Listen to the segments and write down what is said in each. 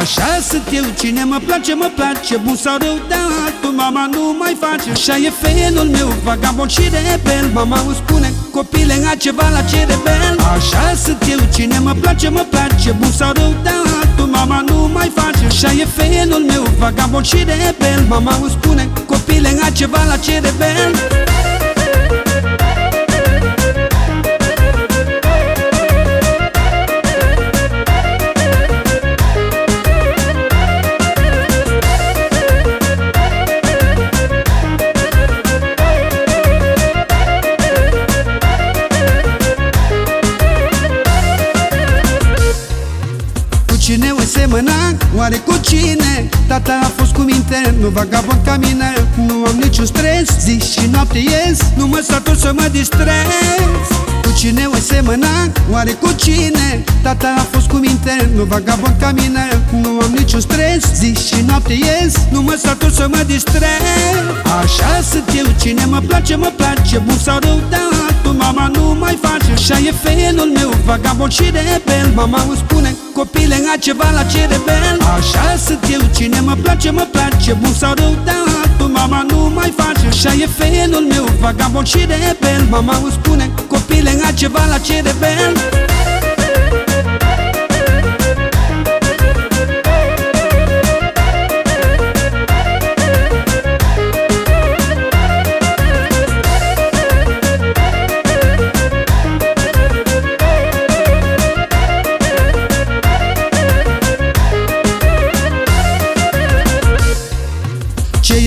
Așa sunt eu, cine mă place, mă place Bun sau rău, dar tu mama nu mai face Așa e felul meu, vagabond și rebel. Mama îmi spune, copile, a ceva la ce rebel? Așa sunt eu, cine mă place, mă place Bun sau rău, dar tu mama nu mai face Așa e felul meu, vagabond și rebel. Mama îmi spune, copile, a ceva la ce rebel cine o semăna? Oare cu cine? Tata a fost cu minte, nu vagabond ca mine Nu am niciun stres, zi și noapte ies Nu mă satur să mă distrez Cu cine o semăna? Oare cu cine? Tata a fost cu minte, nu vagabond ca mine Nu am niciun stres, zi și noapte ies Nu mă satur să mă distrez Așa sunt eu, cine mă place, mă place Bun sau rău, dar tu mama nu mai face Așa e felul meu, vagabond și rebel. Mama îmi spune, copile, a ceva la ce rebel Așa sunt eu, cine mă place, mă place. Bun sau rău, dar tu mama nu mai face. Așa e felul meu, vagabond și rebel. Mama îmi spune, copile, a ceva la ce rebel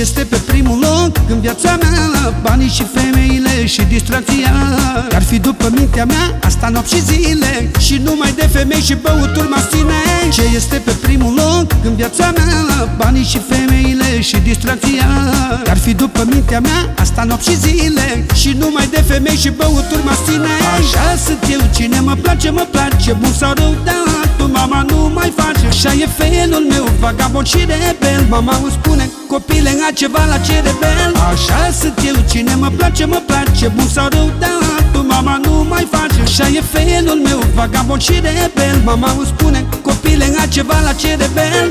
este pe primul loc în viața mea? Banii și femeile și distracția Ar fi după mintea mea. Asta nopți și zile Și numai de femei și băuturi mă ține Ce este pe primul loc în viața mea? Banii și femeile și distracția Ar fi după mintea mea. Asta nopți și zile Și numai de femei și băuturi mă ține Așa sunt eu, cine mă place, mă place Bun sau rău, dar tu mama nu mai face Așa e felul meu, vagabond și rebel Mama îmi spune, copile, a ceva la ce rebel Așa sunt eu, cine mă place, mă place. Bun sau rău, dar tu mama nu mai face Așa e felul meu, vagabond și rebel Mama îmi spune, copile, a ceva la ce rebel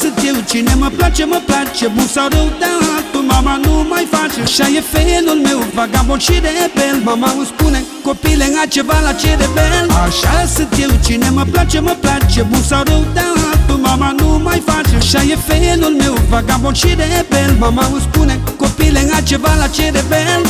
sunt eu, cine mă place, mă place Bun sau rău, dar tu mama nu mai face. Așa e felul meu, vagabond și rebel. Mama îmi spune, copile, a ceva la ce rebel? Așa sunt eu, cine mă place, mă place Bun sau rău, dar tu mama nu mai face. Așa e felul meu, vagabond și rebel. Mama îmi spune, copile, a ceva la ce rebel